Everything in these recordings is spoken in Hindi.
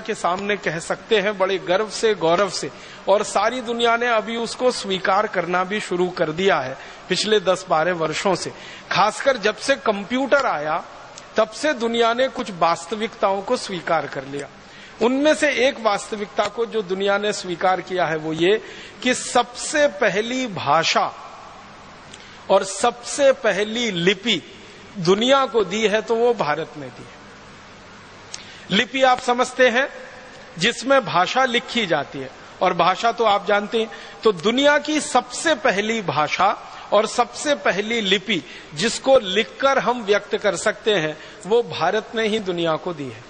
के सामने कह सकते हैं, बड़े गर्व से, गौरव से। और सारी दुनिया ने अभी उसको स्वीकार करना भी शुरू कर दिया है, पिछले 10-12 वर्षों से। खासकर जब से कंप्यूटर आया, तब से दुनिया ने कुछ वास्तविकताओं को स्वीकार कर लिया। उनमें से एक वास्तविकता को जो दुनिया ने स्वीकार किया है, वो ये कि सबसे पहली भाषा और सबसे पहली लिपि दुनिया को दी है तो वो भारत ने दी है। लिपि आप समझते हैं, जिसमें भाषा लिखी जाती है। और भाषा तो आप जानते हैं तो दुनिया की सबसे पहली भाषा और सबसे पहली लिपि जिसको लिखकर हम व्यक्त कर सकते हैं, वो भारत ने ही दुनिया को दी है।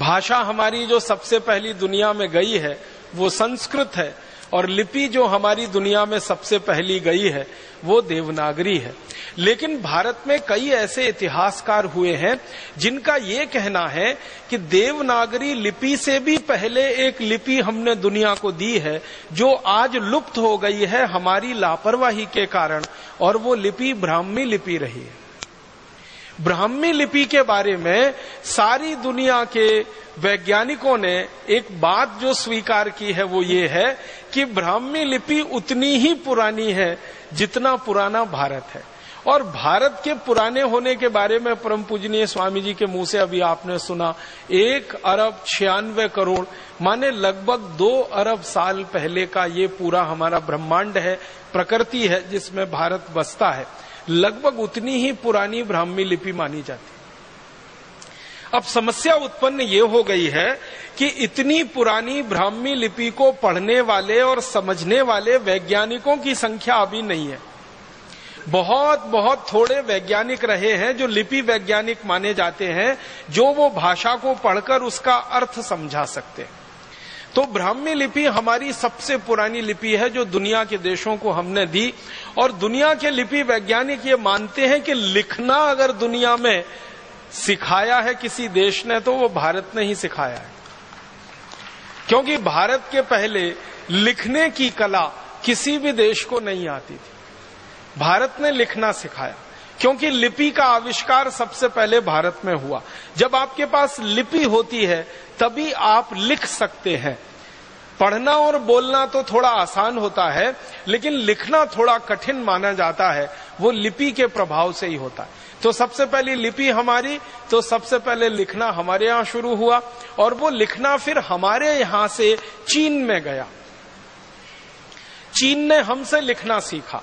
भाषा हमारी जो सबसे पहली दुनिया में गई है, वो संस्कृत है। और लिपि जो हमारी दुनिया में सबसे पहली गई है वो देवनागरी है। लेकिन भारत में कई ऐसे इतिहासकार हुए हैं, जिनका ये कहना है कि देवनागरी लिपि से भी पहले एक लिपि हमने दुनिया को दी है, जो आज लुप्त हो गई है हमारी लापरवाही के कारण, और वो लिपि ब्राह्मी लिपि रही है। ब्राह्मी लिपि के बारे में सारी दुनिया के वैज्ञानिकों ने एक बात जो स्वीकार की है वो ये है कि ब्राह्मी लिपि उतनी ही पुरानी है जितना पुराना भारत है। और भारत के पुराने होने के बारे में परम पूजनीय स्वामी जी के मुँह से अभी आपने सुना, एक अरब छियानवे करोड़, माने लगभग दो अरब साल पहले का ये पूरा हमारा ब्रह्मांड है, प्रकृति है जिसमें भारत बसता है। लगभग उतनी ही पुरानी ब्राह्मी लिपि मानी जाती। है अब समस्या उत्पन्न ये हो गई है कि इतनी पुरानी ब्राह्मी लिपि को पढ़ने वाले और समझने वाले वैज्ञानिकों की संख्या अभी नहीं है। बहुत बहुत थोड़े वैज्ञानिक रहे हैं जो लिपि वैज्ञानिक माने जाते हैं, जो वो भाषा को पढ़कर उसका अर्थ समझा सकते हैं। तो ब्राह्मी लिपि हमारी सबसे पुरानी लिपि है जो दुनिया के देशों को हमने दी, और दुनिया के लिपि वैज्ञानिक ये मानते हैं कि लिखना अगर दुनिया में सिखाया है किसी देश ने तो वो भारत ने ही सिखाया है। क्योंकि भारत के पहले लिखने की कला किसी भी देश को नहीं आती थी। भारत ने लिखना सिखाया, क्योंकि लिपि का आविष्कार सबसे पहले भारत में हुआ। जब आपके पास लिपि होती है, तभी आप लिख सकते हैं। पढ़ना और बोलना तो थोड़ा आसान होता है, लेकिन लिखना थोड़ा कठिन माना जाता है। वो लिपि के प्रभाव से ही होता है। तो सबसे पहले लिपि हमारी तो सबसे पहले लिखना हमारे यहाँ शुरू हुआ, और वो लिखना फिर हमारे यहाँ से चीन में गया। चीन ने हमसे लिखना सीखा।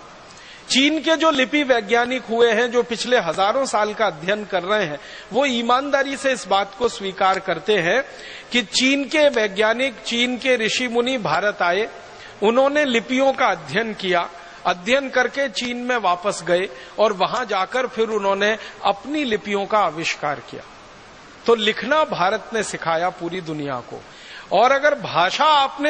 चीन के जो लिपि वैज्ञानिक हुए हैं, जो पिछले हज़ारों साल का अध्ययन कर रहे हैं, वो ईमानदारी से इस बात को स्वीकार करते हैं कि चीन के वैज्ञानिक, चीन के ऋषि मुनि भारत आए, उन्होंने लिपियों का अध्ययन किया, अध्ययन करके चीन में वापस गए, और वहाँ जाकर फिर उन्होंने अपनी लिपियों का आविष्कार किया। तो लिखना भारत ने सिखाया पूरी दुनिया को। और अगर भाषा आपने